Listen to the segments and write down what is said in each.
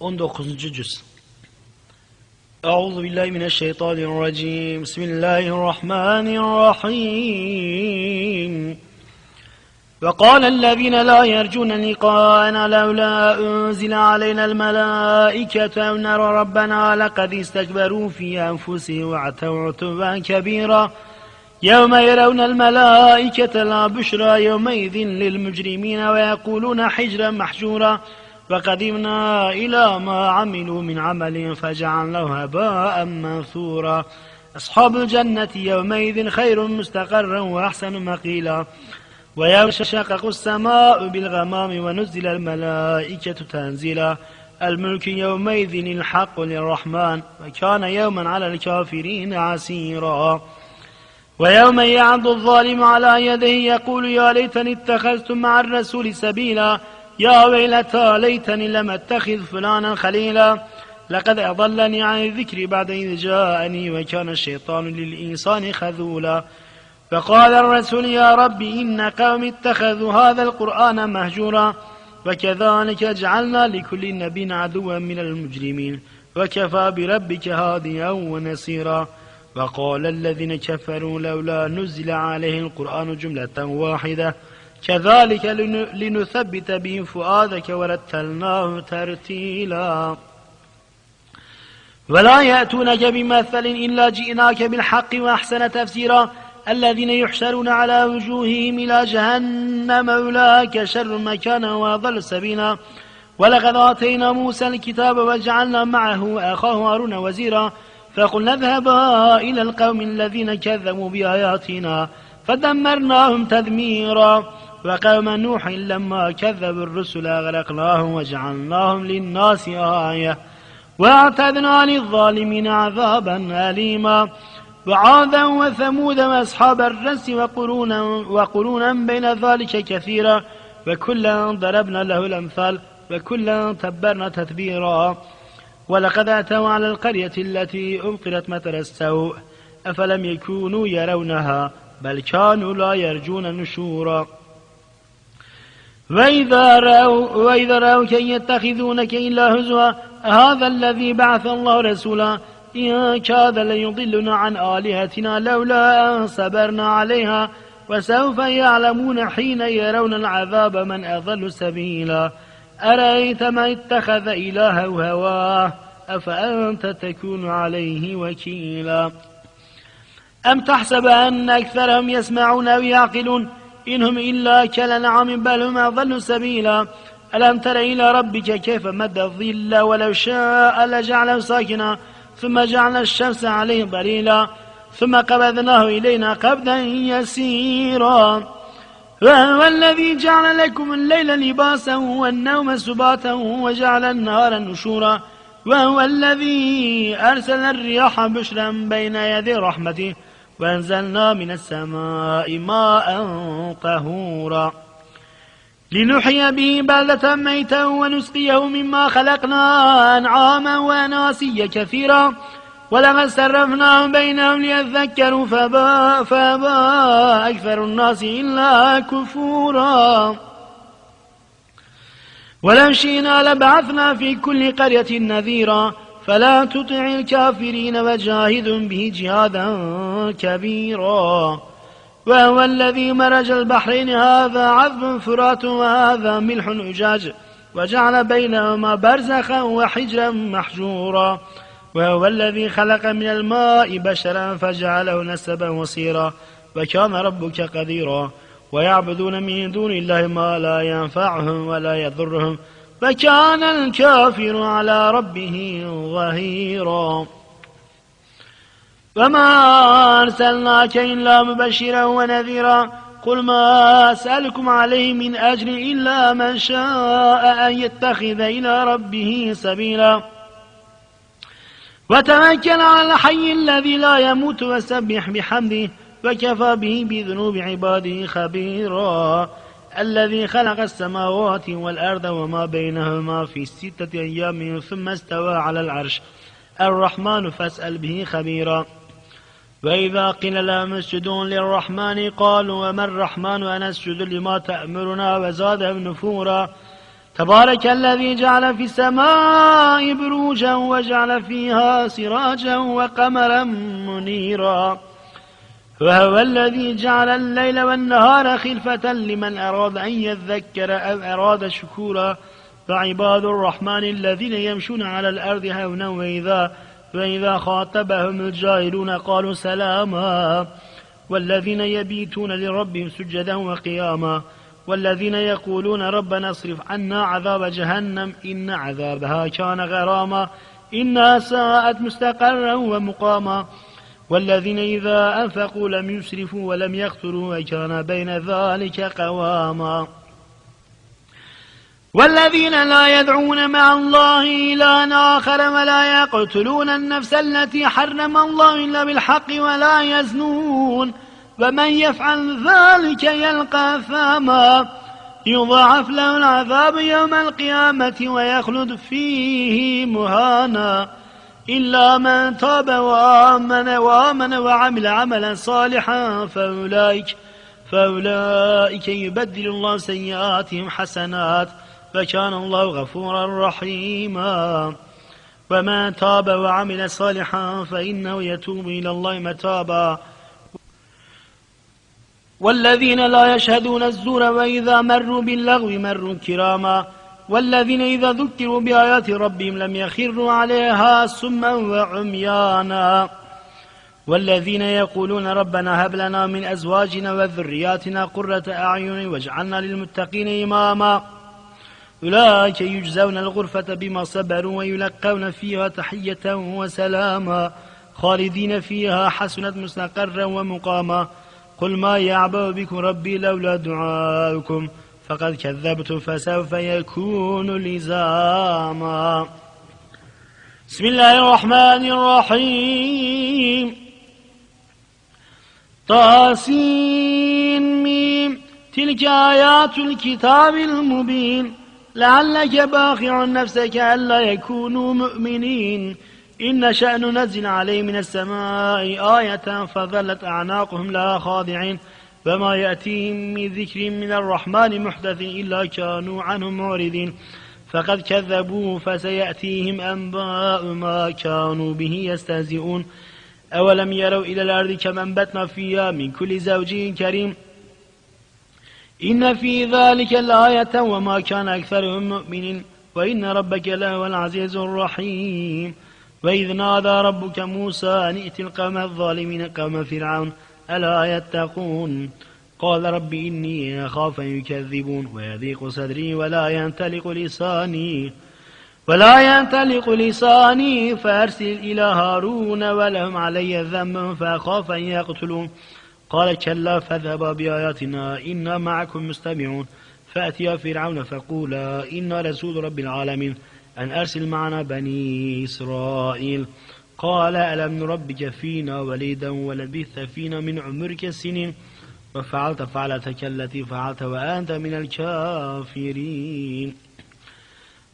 19. cüz Euzu billahi mineşşeytanirracim. Bismillahirrahmanirrahim. وقال الذين لا يرجون لقاءنا لولا أنزل علينا الملائكة أو نرى ربنا لقد استكبروا في أنفسهم وعتوا عتوا كبيرا يوم يرون الملائكة لا بشرى يومئذ للمجرمين ويقولون حجرا محجورا وقدمنا إلى ما عملوا من عمل فجعلناه هباء منثورا. أصحاب الجنة يومئذ خير مستقرا وأحسن مقيلا. ويوم شقق السماء بالغمام ونزل الملائكة تنزيلا. الملك يومئذ الحق للرحمن وكان يوما على الكافرين عسيرا. ويوم يعض الظالم على يده يقول يا ليتني اتخذت مع الرسول سبيلا. يا ويلتى ليتني لم أتخذ فلانا خليلا. لقد أضلني عن الذكر بعد إذ جاءني وكان الشيطان للإنسان خذولا. فقال الرسول يا رب إن قوم اتخذوا هذا القرآن مهجورا. وكذلك جعلنا لكل نبي عدوا من المجرمين. وكفى بربك هاديا ونصيرا. وقال الذين كفروا لولا نزل عليه القرآن جملة واحدة. كذلك لنثبت به فؤادك ورتلناه ترتيلا. ولا يأتونك بمثل إلا جئناك بالحق وأحسن تفسيرا. الذين يحشرون على وجوههم إلى جهنم أولئك شر مكانا وأضل سبيلا. ولقد آتينا موسى الكتاب وجعلنا معه أخاه هارون وزيرا. فقلنا اذهبا إلى القوم الذين كذبوا بآياتنا. فدمرناهم تدميرا. وقوم نوح لما كذبوا الرسل أغرقناهم وجعلناهم للناس آية واعتدنا للظالمين عذابا أليما وعادا وثمود وأصحاب الرس وقرونا, وقرونا بين ذلك كثيرا وكلا ضربنا له الأمثال وكلا تبرنا تتبيرا ولقد أتوا على القرية التي أمطرت مطر السوء أفلم يكونوا يرونها بل كانوا لا يرجون نشورا وإذا رأوا وإذا رأوك يتخذونك إلا هزوا هذا الذي بعث الله رسولا. إن كاد ليضلنا عن آلهتنا لولا أن صبرنا عليها. وسوف يعلمون حين يرون العذاب من أضل سبيلا. أرأيت من اتخذ إلهه هواه أفأنت تكون عليه وكيلا. أم تحسب أن أكثرهم يسمعون أو يعقلون؟ إنهم إلا كالأنعام بل هم أضل سبيلا. ألم تر إلى ربك كيف مد الظل ولو شاء لجعله ساكنا ثم جعل الشمس عليه ضليلا ثم قبضناه إلينا قبضا يسيرا. وهو الذي جعل لكم الليل لباسا والنوم سباتا وجعل النهار نشورا. وهو الذي أرسل الرياح بشرا بين يدي رحمته. وأنزلنا من السماء ماء طهورا لنحيي به بلدة ميتا ونسقيه مما خلقنا أنعاما وأناسيا كثيرا ولقد سرفناهم بينهم ليذكروا فابا, فابا أكثر الناس إلا كفورا ولو شئنا لبعثنا في كل قرية نذيرا فلا تطع الكافرين وجاهد به جهادا كبيرا. وهو الذي مرج البحرين هذا عذب فرات وهذا ملح أجاج. وجعل بينهما برزخا وحجرا محجورا. وهو الذي خلق من الماء بشرا فجعله نسبا وصيرا. وكان ربك قديرا. ويعبدون من دون الله ما لا ينفعهم ولا يضرهم. فكان الكافر على ربه ظهيرا. وما أرسلناك إلا مبشرا ونذيرا. قل ما أسألكم عليه من أجر إلا من شاء أن يتخذ إلى ربه سبيلا. وتوكل على الحي الذي لا يموت وسبح بحمده. وكفى به بذنوب عباده خبيرا. الذي خلق السماوات والأرض وما بينهما في ستة أيام ثم استوى على العرش. الرحمن فاسأل به خبيرا. وإذا قيل لهم اسجدوا للرحمن قالوا وما الرحمن أن أسجد لما تأمرنا؟ وزادهم نفورا. تبارك الذي جعل في السماء بروجا وجعل فيها سراجا وقمرا منيرا. وهو الذي جعل الليل والنهار خلفة لمن أراد أن يذكر أو أراد شكورا. فعباد الرحمن الذين يمشون على الأرض هونا وإذا, وإذا خاطبهم الجاهلون قالوا سلاما. والذين يبيتون لربهم سجدا وقياما. والذين يقولون ربنا اصرف عنا عذاب جهنم إن عذابها كان غراما. إنها ساءت مستقرا ومقاما. والذين إذا أنفقوا لم يسرفوا ولم يقتروا وكان بين ذلك قواما. والذين لا يدعون مع الله إلها آخر ولا يقتلون النفس التي حرم الله إلا بالحق ولا يزنون. ومن يفعل ذلك يلقى ثاما يضاعف له العذاب يوم القيامة ويخلد فيه مهانا. إلا من تاب وآمن وآمن وعمل عملا صالحا فأولئك فأولئك يبدل الله سيئاتهم حسنات فكان الله غفورا رحيما. ومن تاب وعمل صالحا فإنه يتوب إلى الله متابا. والذين لا يشهدون الزور وإذا مروا باللغو مروا كراما. والذين إذا ذكروا بآيات ربهم لم يخروا عليها سما وعميانا. والذين يقولون ربنا هب لنا من أزواجنا وذرياتنا قرة أعين واجعلنا للمتقين إماما. أولئك يجزون الغرفة بما صبروا ويلقون فيها تحية وسلاما. خالدين فيها حسنت مستقرا ومقاما. قل ما يعبأ بكم ربي لولا دعاؤكم. فقد كذبت فسوف يكون لزاما. بسم الله الرحمن الرحيم. طاسين ميم. تلك آيات الكتاب المبين. لعلك باخع نفسك ألا يكونوا مؤمنين. إن شأن نزل عليه من السماء آية فظلت أعناقهم لا خاضعين. فما يأتيهم من ذكر من الرحمن محدث إلا كانوا عنه معرضين. فقد كذبوا فسيأتيهم أنباء ما كانوا به يستهزئون. أولم يروا إلى الأرض كما أنبتنا فيها من كل زوج كريم. إن في ذلك الآية وما كان أكثرهم مؤمنين. وإن ربك لهو العزيز الرحيم. وإذ نادى ربك موسى أن ائت القوم الظالمين قوم فرعون. ألا يتقون؟ قال رب إني أخاف أن يكذبون ويضيق صدري ولا ينتلق لساني ولا ينتلق لساني فأرسل إلى هارون ولهم علي ذنب فأخاف أن يقتلون. قال كلا فاذهبا بآياتنا إنا معكم مستمعون. فأتيا فرعون فقولا إنا رسول رب العالمين. أن أرسل معنا بني إسرائيل. قال ألم نربك فينا وليدا ولبثت فينا من عمرك سنين؟ وفعلت فعلتك التي فعلت وأنت من الكافرين.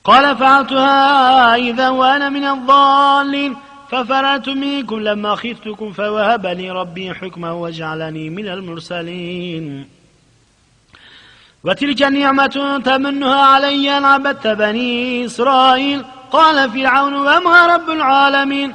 قال فعلتها إذا وأنا من الضالين. ففررت منكم لما خفتكم فوهب لي ربي حكما وجعلني من المرسلين. وتلك النعمة تمنها علي أن عبدت بني إسرائيل. قال فرعون وما رب العالمين؟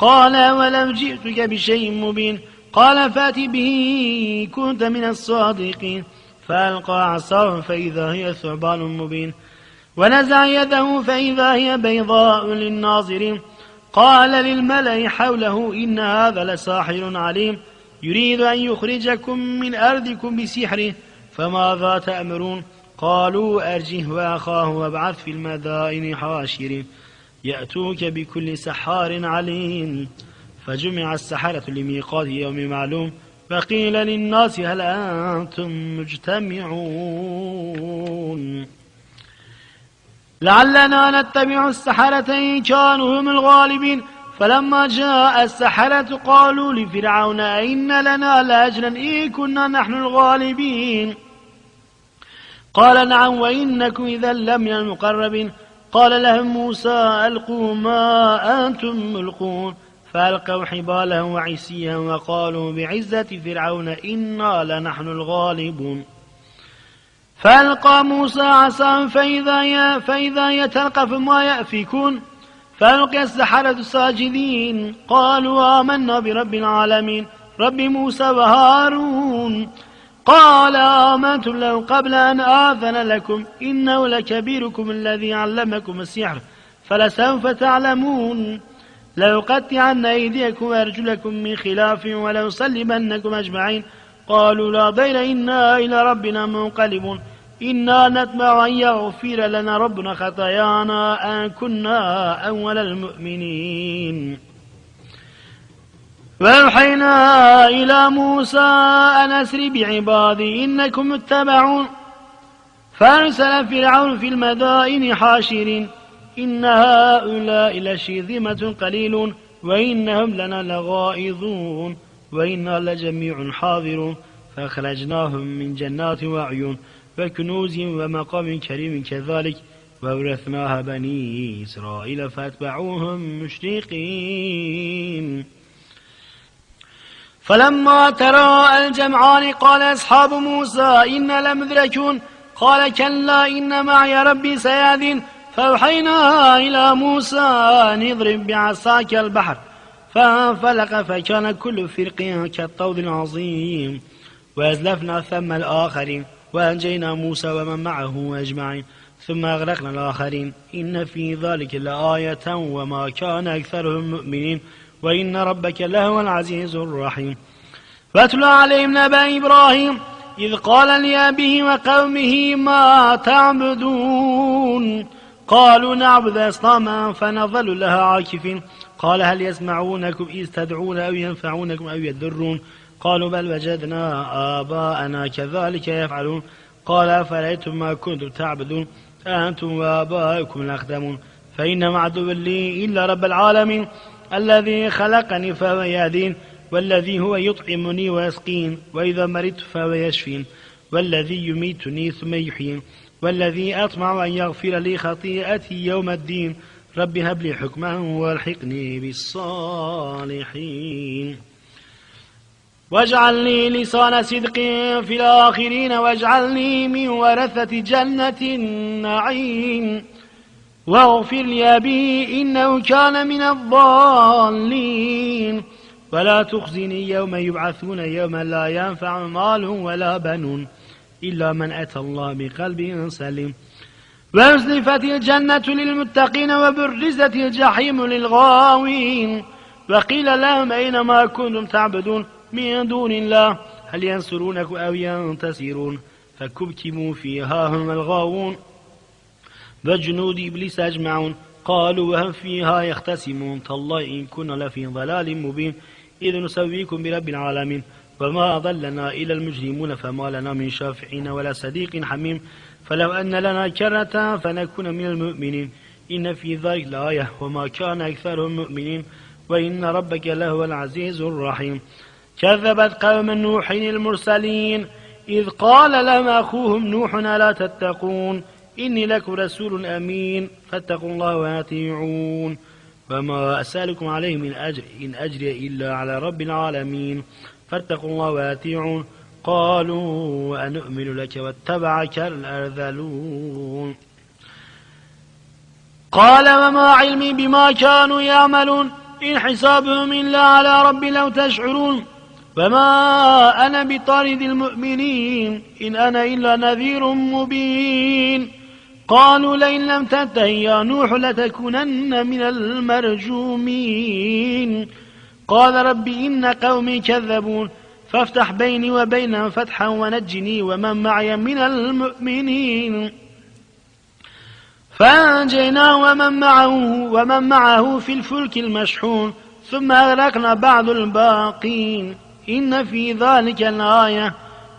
قال ولم جئتك بشيء مبين. قال فأت به كنت من الصادقين. فألقى عصاه فإذا هي ثعبان مبين. ونزع يده فإذا هي بيضاء للناظرين. قال للملأ حوله إن هذا لساحر عليم. يريد أن يخرجكم من أرضكم بسحره. فماذا تأمرون؟ قالوا أرجه وأخاه وابعث في المدائن حاشرين. يأتوك بكل سحار عليم. فجمع السحرة لميقات يوم معلوم. فقيل للناس هل أنتم مجتمعون؟ لعلنا نتبع السحرة إن كانوا هم الغالبين. فلما جاء السحرة قالوا لفرعون أئن لنا لأجرا إن كنا نحن الغالبين. قال نعم وإنكم إذا لمن المقربين. قال لهم موسى ألقوا ما أنتم ملقون. فألقوا حبالهم وعسيا وقالوا بعزة فرعون إنا لنحن الغالبون. فألقى موسى عصا فإذا, فإذا يتلقف ما يأفكون. فألقي السحرة ساجدين قالوا آمنا برب العالمين. رب موسى وهارون قال آمنت له قبل أن آذن لكم إنه لكبيركم الذي علمكم السحر فلسوف تعلمون. لأقطعن أيديكم وأرجلكم من خلاف ولأصلبنكم أجمعين. قالوا لا ضير إنا إلى ربنا منقلبون. إنا نتمع أن يغفر لنا ربنا خطايانا أن كنا أول المؤمنين. وأوحينا إلى موسى أن أسر بعبادي إنكم متبعون. فأرسل فرعون في المدائن حاشرين. إن هؤلاء لشيذمة قليلون وإنهم لنا لغائظون وإنا لجميع حاضرون. فأخرجناهم من جنات وعيون وكنوز ومقام كريم كذلك. وورثناها بني إسرائيل فأتبعوهم مشرقين. فلما ترى الجمعان قال أصحاب موسى إنا لمدركون قال كلا إن معي ربي سيادين فأوحينا إلى موسى أن اضرب بعصاك البحر. فانفلق فكان كل فرق كالطود العظيم. وأزلفنا ثم الآخرين وأنجينا موسى ومن معه أجمعين. ثم أغرقنا الآخرين. إن في ذلك لآية وما كان أكثرهم مؤمنين. وإن ربك لهو العزيز الرحيم. فاتل عليهم نبأ إبراهيم إذ قال لأبيه وقومه ما تعبدون؟ قالوا نعبد أصناما فنظل لها عاكفين. قال هل يسمعونكم إذ تدعون أو ينفعونكم أو يضرون قالوا بل وجدنا آباءنا كذلك يفعلون. قال أفرأيتم ما كنتم تعبدون؟ أنتم وآباؤكم الأقدمون فإنما عدو لي إلا رب العالمين. الذي خلقني فهو يهدين والذي هو يطعمني ويسقين وإذا مرضت فهو يشفين. والذي يميتني ثم يحيين. والذي أطمع أن يغفر لي خطيئتي يوم الدين. رب هب لي حكما وألحقني بالصالحين. واجعل لي لسان صدق في الآخرين واجعلني من ورثة جنة النعيم. واغفر لي أبي إنه كان من الضالين. ولا تخزني يوم يبعثون يوم لا ينفع مال ولا بنون إلا من أتى الله بقلب سليم. وأزلفت الجنة للمتقين وبرزت الجحيم للغاوين. وقيل لهم أينما كنتم تعبدون من دون الله؟ هل ينصرونك أو ينتصرون؟ فكبكموا فيها هم الغاوون. وجنود إبليس أجمعون قالوا وهم فيها يختصمون تالله إن كنا لفي ضلال مبين. إذ نسويكم برب العالمين. وما أضلنا إلى المجرمون فما لنا من شافعين ولا صديق حميم. فلو أن لنا كرة فنكون من المؤمنين. إن في ذلك لآية. وما كان أكثرهم مؤمنين. وإن ربك لهو العزيز الرحيم. كذبت قوم نوح المرسلين. إذ قال لهم أخوهم نوح لا تتقون. إني لكم رسول أمين فاتقوا الله وأطيعون. وما أسألكم عليه من أجر إن أجري إلا على رب العالمين. فاتقوا الله وأطيعون. قالوا وأنؤمن لك واتبعك الأرذلون. قال وما علمي بما كانوا يعملون إن حسابهم إلا على ربي لو تشعرون. فما أنا بطارد المؤمنين إن أنا إلا نذير مبين. قالوا لئن لم تنته يا نوح لتكونن من المرجومين. قال رب إن قومي كذبون. فافتح بيني وبينهم فتحا ونجني ومن معي من المؤمنين. فأنجيناه ومن معه ومن معه في الفلك المشحون. ثم أغرقنا بعض الباقين. إن في ذلك الآية.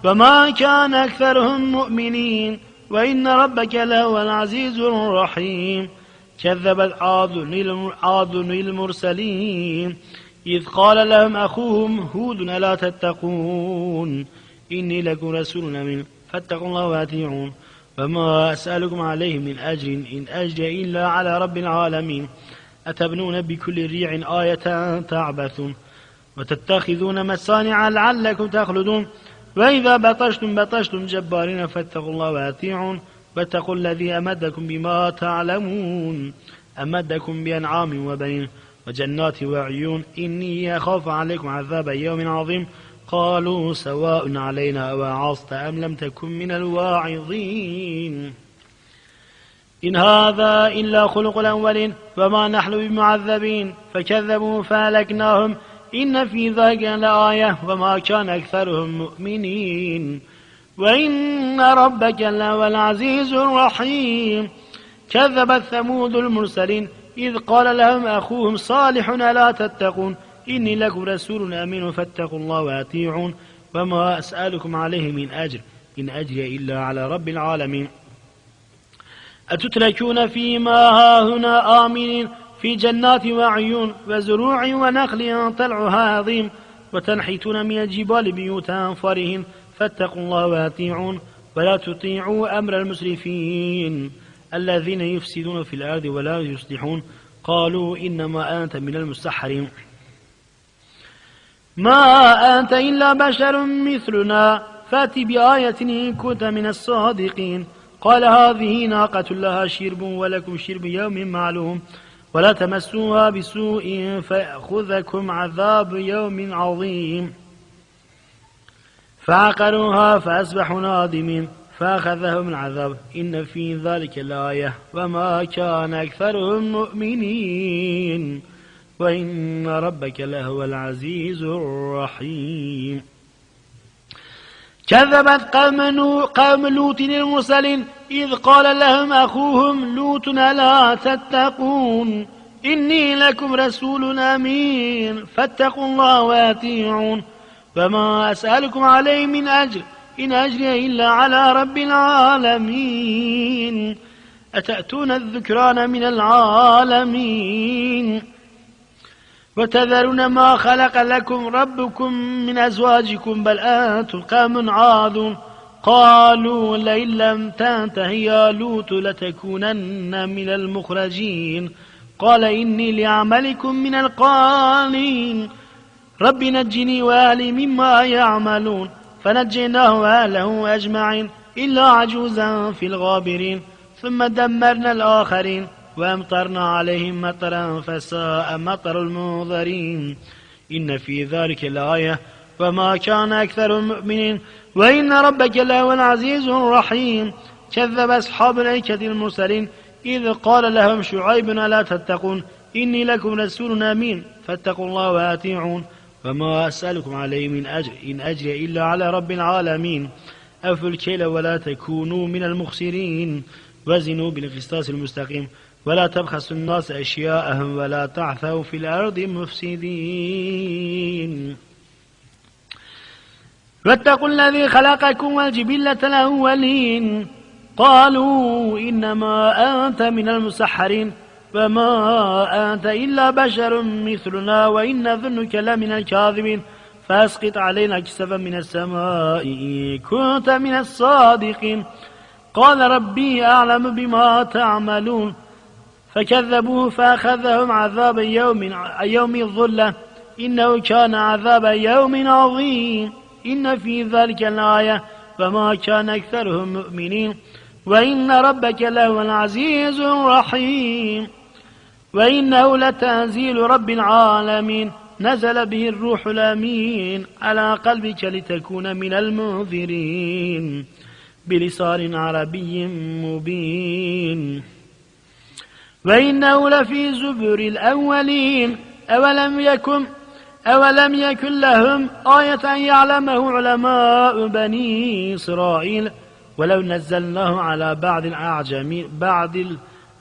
وما كان أكثرهم مؤمنين. وإن ربك لهو العزيز الرحيم. كذبت عاد للمرسلين إذ قال لهم أخوهم هود ألا تتقون؟ إني لكم رسول أمين فاتقوا الله وأطيعون. وما أسألكم عليه من أجر إن أجر إلا على رب العالمين. أتبنون بكل ريع آية تعبثون. وتتخذون مصانع لعلكم تخلدون. وإذا بطشتم بطشتم جبارين فاتقوا الله وأطيعون. واتقوا الذي أمدكم بما تعلمون. أمدكم بأنعام وبنين وجنات وعيون إني أخاف عليكم عذاب يوم عظيم. قالوا سواء علينا أوعظت أم لم تكن من الواعظين. إن هذا إلا خلق الأولين. وما نحن بمعذبين. فكذبوا فهلكناهم إن في ذلك لآية وما كان أكثرهم مؤمنين. وإن ربك لهو العزيز الرحيم. كذبت ثمود المرسلين إذ قال لهم أخوهم صالح ألا تتقون؟ إني لكم رسول أمين فاتقوا الله وأطيعون. وما أسألكم عليه من أجر إن أجري إلا على رب العالمين. أتتركون فيما هاهنا آمنين؟ في جنات وعيون وزروع ونخل طلعها عظيم وتنحتون من الجبال بيوتا فرهن فاتقوا الله وأطيعون ولا تطيعوا أمر المسرفين الذين يفسدون في الأرض ولا يصلحون قالوا إنما أنت من المستحرين ما أنت إلا بشر مثلنا. فأت بآية إن كنت من الصادقين. قال هذه ناقة لها شرب ولكم شرب يوم معلوم. ولا تمسوها بسوء فيأخذكم عذاب يوم عظيم. فعقروها فأصبحوا نادمين فأخذهم العذاب. إن في ذلك الآية وما كان أكثرهم مؤمنين. وإن ربك لهو العزيز الرحيم. كذبت قوم, قوم لوط المرسلين إذ قال لهم أخوهم لوط لا تتقون؟ إني لكم رسول أمين فاتقوا الله واتيعون فما أسألكم عليه من أجر إن أجري إلا على رب العالمين. أتأتون الذكران من العالمين؟ وتذرون ما خلق لكم ربكم من أزواجكم بل أنتم قوم عاذون قالوا لئن لم تنته يا لوط لتكونن من المخرجين. قال إني لعملكم من القالين رب نجني وأهلي مما يعملون فنجيناه وأهله أجمعين إلا عجوزا في الغابرين. ثم دمرنا الآخرين. وأمطرنا عليهم مطرا فساء مطر المنظرين إن في ذلك الآية وما كان أكثر المؤمنين. وإن ربك لهو العزيز الرحيم. كذب أصحاب الأيكة المرسلين. إذ قال لهم شعيب ألا تتقون. إني لكم رسول أمين. فاتقوا الله وأطيعون. وما أسألكم عليه من أجر. إن أجري إلا على رب العالمين. أفوا الكيل ولا تكونوا من المخسرين. وزنوا بالقسطاس المستقيم. ولا تبخسوا الناس أشياءهم ولا تعثوا في الأرض مفسدين. واتقوا الذي خلقكم والجبلة الأولين. قالوا إنما أنت من المسحرين. فما أنت إلا بشر مثلنا وإن ظنك لمن الكاذبين. فأسقط علينا كسفا من السماء. كنت من الصادقين. قال ربي أعلم بما تعملون. فكذبوه فأخذهم عذاب يوم يوم الظلة. إنه كان عذاب يوم عظيم. إن في ذلك الآية. فما كان أكثرهم مؤمنين. وإن ربك لهو العزيز الرحيم. وإنه لتنزيل رب العالمين. نزل به الروح الأمين على قلبك لتكون من المنذرين. بلسان عربي مبين. وإنه لفي زبر الأولين. أولم يكن أولم يكن لهم آية يعلمه علماء بني إسرائيل. ولو نزلناه على بعض الأعجمين بعض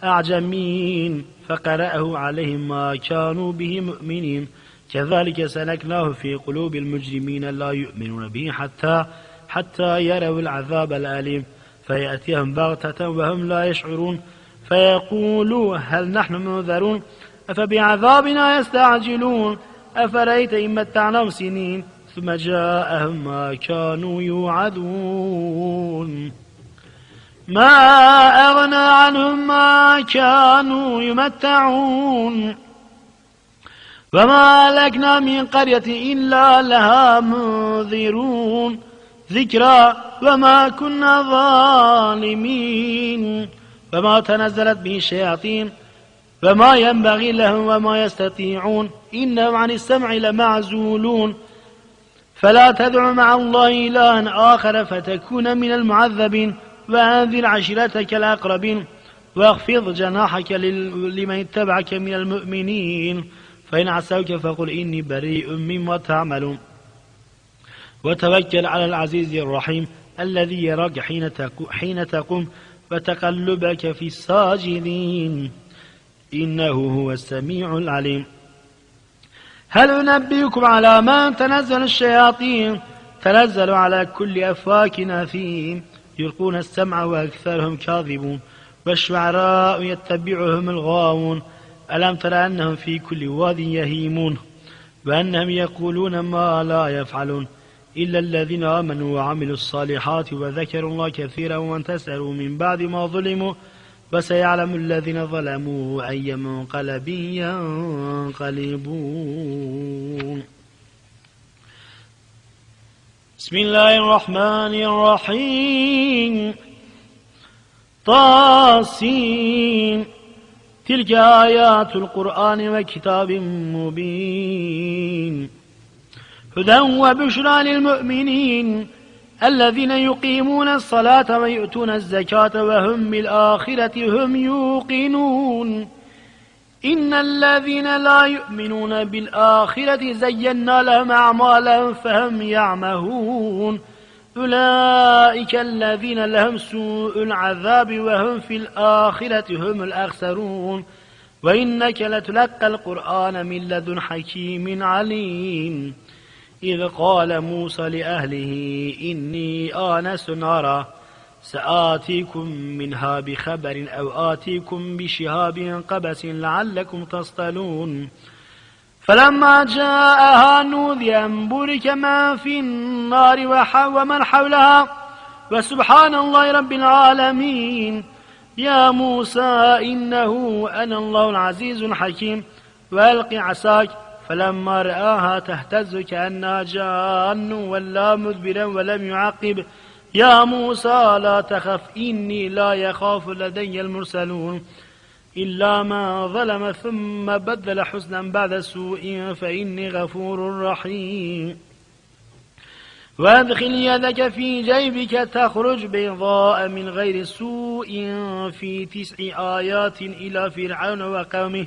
الأعجمين فقرأه عليهم ما كانوا به مؤمنين. كذلك سلكناه في قلوب المجرمين لا يؤمنون به حتى حتى يروا العذاب الأليم. فيأتيهم بغتة وهم لا يشعرون. فيقولوا هل نحن منذرون؟ أفبعذابنا يستعجلون؟ أفرأيت إن متعناهم سنين ثم جاءهم ما كانوا يوعدون؟ ما أغنى عنهم ما كانوا يمتعون؟ وما لكنا من قرية إلا لها منذرون. ذكرى وما كنا ظالمين. وما تنزلت به الشياطين وما ينبغي لهم وما يستطيعون إنهم عن السمع لمعزولون. فلا تدع مع الله إلها آخر فتكون من المعذبين وأنذر عشيرتك الأقربين واخفض جناحك لمن اتبعك من المؤمنين. فإن عسوك فقل إني بريء مما تعملون. وتوكل على العزيز الرحيم الذي يراك حين تقوم. وتقلبك في الساجدين. إنه هو السميع العليم. هل أنبئكم على من تنزل الشياطين؟ تنزل على كل أفواك أثيم يلقون السمع وأكثرهم كاذبون. والشعراء يتبعهم الغاوون. ألم تر أنهم في كل واد يهيمون؟ وأنهم يقولون ما لا يفعلون. إلا الذين آمنوا وعملوا الصالحات وذكروا الله كثيرا وانتصروا من بعد ما ظلموا وسيعلم الذين ظلموا أي منقلب ينقلبون. بسم الله الرحمن الرحيم. طاسين. تلك آيات القرآن وكتاب مبين. هدى وبشرى للمؤمنين الذين يقيمون الصلاة ويؤتون الزكاة وهم بالآخرة هم يوقنون. إن الذين لا يؤمنون بالآخرة زينا لهم أعمالا فهم يعمهون. أولئك الذين لهم سوء العذاب وهم في الآخرة هم الأخسرون. وإنك لتلقى القرآن من لدن حكيم عليم. إذ قال موسى لأهله إني آنس نارا سآتيكم منها بخبر أو آتيكم بشهاب قبس لعلكم تصطلون. فلما جاءها نودي أن بورك ما في النار ومن حولها. وسبحان الله رب العالمين. يا موسى إنه أنا الله العزيز الحكيم. وألق عساك. فلما رآها تهتز كأنها جان ولا مدبرا ولم يعقب. يا موسى لا تخف إني لا يخاف لدي المرسلون. إلا ما ظلم ثم بدل حسنا بعد سوء فإني غفور رحيم. وأدخل يدك في جيبك تخرج بيضاء من غير سوء في تسع آيات إلى فرعون وقومه.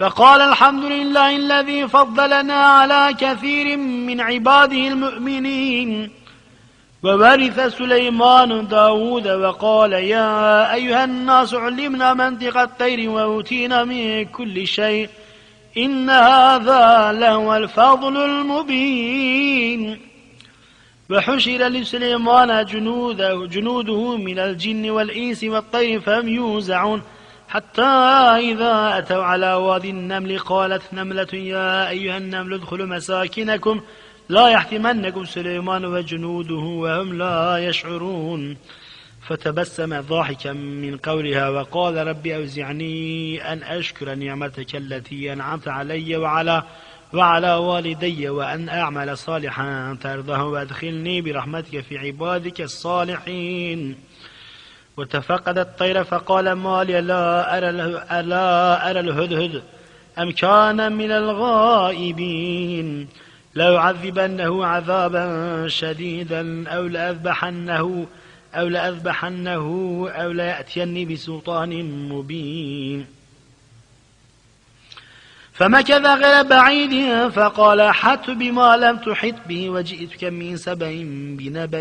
فقال الحمد لله الذي فضلنا على كثير من عباده المؤمنين. وورث سليمان داود وقال يا أيها الناس علمنا منطق الطير وأوتينا من كل شيء. إن هذا لهو الفضل المبين. وحشر لسليمان جنوده, جنوده من الجن والإنس والطير فهم يوزعون. حتى إذا أتوا على وادي النمل قالت نملة يا أيها النمل ادخلوا مساكنكم لا يحتمنكم سليمان وجنوده وهم لا يشعرون. فتبسم ضاحكا من قولها وقال رب أوزعني أن أشكر نعمتك التي أنعمت علي وعلى وعلى والدي وأن أعمل صالحا ترضه وأدخلني برحمتك في عبادك الصالحين. وتفقد الطير فقال ما لي لا أرى, لا أرى الهدهد؟ أم كان من الغائبين؟ لأعذبنه عذابا شديدا أو لأذبحنه أو لأذبحنه أو ليأتيني بسلطان مبين. فمكث غير بعيد فقال حت بما لم تحط به وجئتك من سبع بنبأ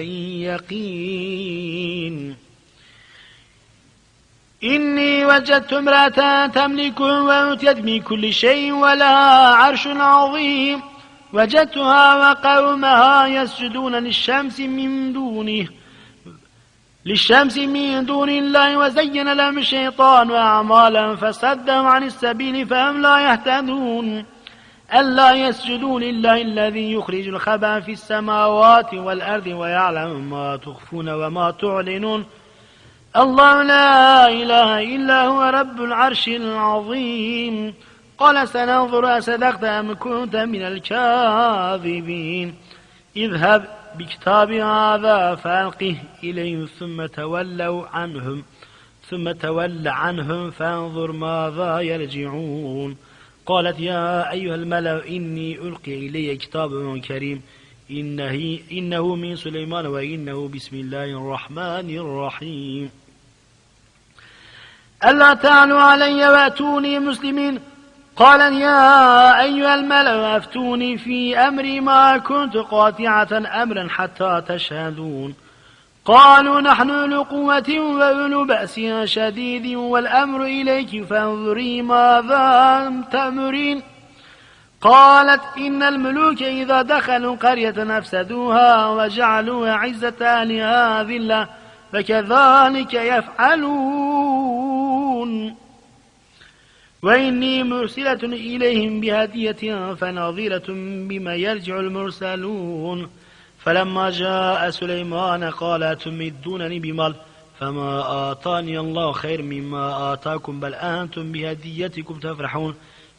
يقين. إني وجدت امرأة تملك وأوتيت من كل شيء ولها عرش عظيم. وجدتها وقومها يسجدون للشمس من دونه. للشمس من دون الله وزين لهم الشيطان أعمالا فصدهم عن السبيل فهم لا يهتدون. ألا يسجدوا لله الذي يخرج الخبأ في السماوات والأرض ويعلم ما تخفون وما تعلنون. الله لا إله إلا هو رب العرش العظيم. قال سننظر أصدقت أم كنت من الكاذبين. اذهب بكتاب هذا فألقه إليهم ثم تولوا عنهم. ثم تول عنهم فانظر ماذا يرجعون. قالت يا أيها الملأ إني ألقي إلي كتاب كريم. إنه, إنه من سليمان وإنه بسم الله الرحمن الرحيم. ألا تعلوا علي وأتوني مسلمين؟ قال يا أيها الملأ أفتوني في أمري ما كنت قاطعة أمرا حتى تشهدون. قالوا نحن أولو قوة وأولو بأس شديد والأمر إليك فانظري ماذا تأمرين. قالت إن الملوك إذا دخلوا قرية أفسدوها وجعلوا عزة أهلها ذلة فكذلك يفعلون. وإني مرسلة إليهم بهدية فناظرة بما يرجع المرسلون. فلما جاء سليمان قال تمدونني بمال؟ فما آتاني الله خير مما آتاكم بل أنتم بهديتكم تفرحون.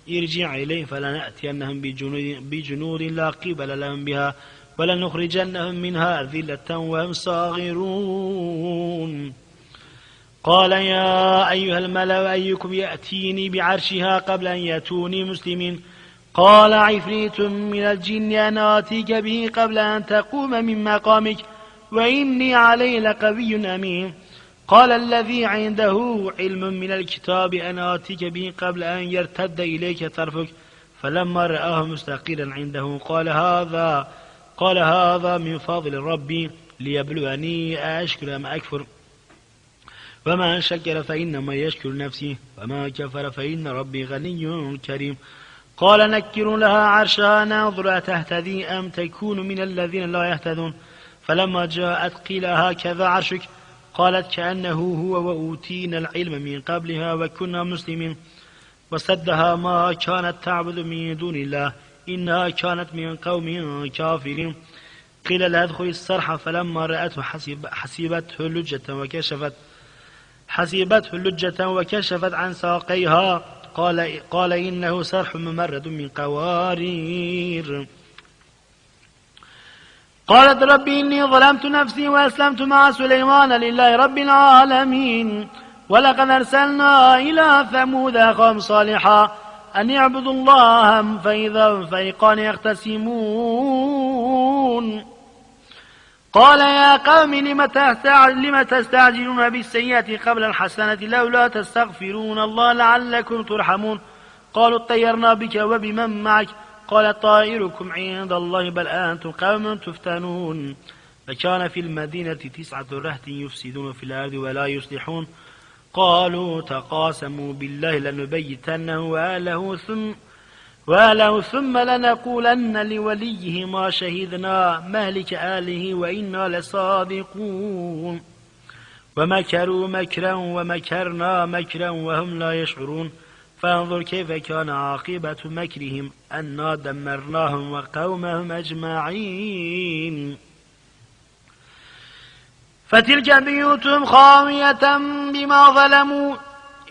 ارجع إليه فلنأتينهم بجنود, بجنود لا قبل لهم بها ولنخرجنهم منها ذلة وهم صاغرون. قال يا أيها الملأ أيكم يأتيني بعرشها قبل أن يأتوني مسلمين. قال عفريت من الجن أنا آتيك به قبل أن تقوم من مقامك وإني عليه لقوي أمين. قال الذي عنده علم من الكتاب أنا آتيك به قبل أن يرتد إليك طرفك فلما رآه مستقرا عنده قال هذا قال هذا من فضل ربي ليبلوني أشكر أم أكفر. وما شكر فإنما يشكر نفسه وما كفر فإن ربي غني كريم. قال نكر لها عرشها ناظر تهتدي أم تكون من الذين لا يهتدون. فلما جاءت قيل هكذا عرشك؟ قالت كأنه هو وأوتينا العلم من قبلها وكنا مسلمين. وسدها ما كانت تعبد من دون الله إنها كانت من قوم كافرين. قيل لا ادخل الصرح فلما رأته حسب حسبته لجة وكشفت حسبته لجة وكشفت عن ساقيها. قال, قال إنه سرح ممرد من قوارير. قالت ربي إني ظلمت نفسي وأسلمت مع سليمان لله رب العالمين. ولقد أرسلنا إلى ثمود أخاهم صالحا أن يعبدوا الله فإذا فريقان يختصمون قال يا قوم لم تستعجلون بالسيئة قبل الحسنة؟ لولا تستغفرون الله لعلكم ترحمون. قالوا اطيرنا بك وبمن معك؟ قال طائركم عند الله بل أنتم قوم تفتنون. فكان في المدينة تسعة رهت يفسدون في الأرض ولا يصلحون. قالوا تقاسموا بالله لنبيتنه وأهله ثم وله ثم لنقولن لوليه ما شهدنا مهلك آله وإنا لصادقون. ومكروا مكرا ومكرنا مكرا وهم لا يشعرون. فانظر كيف كان عاقبة مكرهم أنا دمرناهم وقومهم أجمعين. فتلك بيوتهم خاوية بما ظلموا.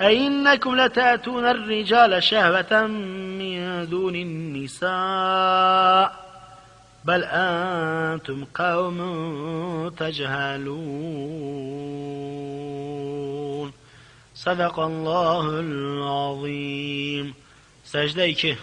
أئنكم لتأتون الرجال شهوة من دون النساء بل أنتم قوم تجهلون. صدق الله العظيم. سجدة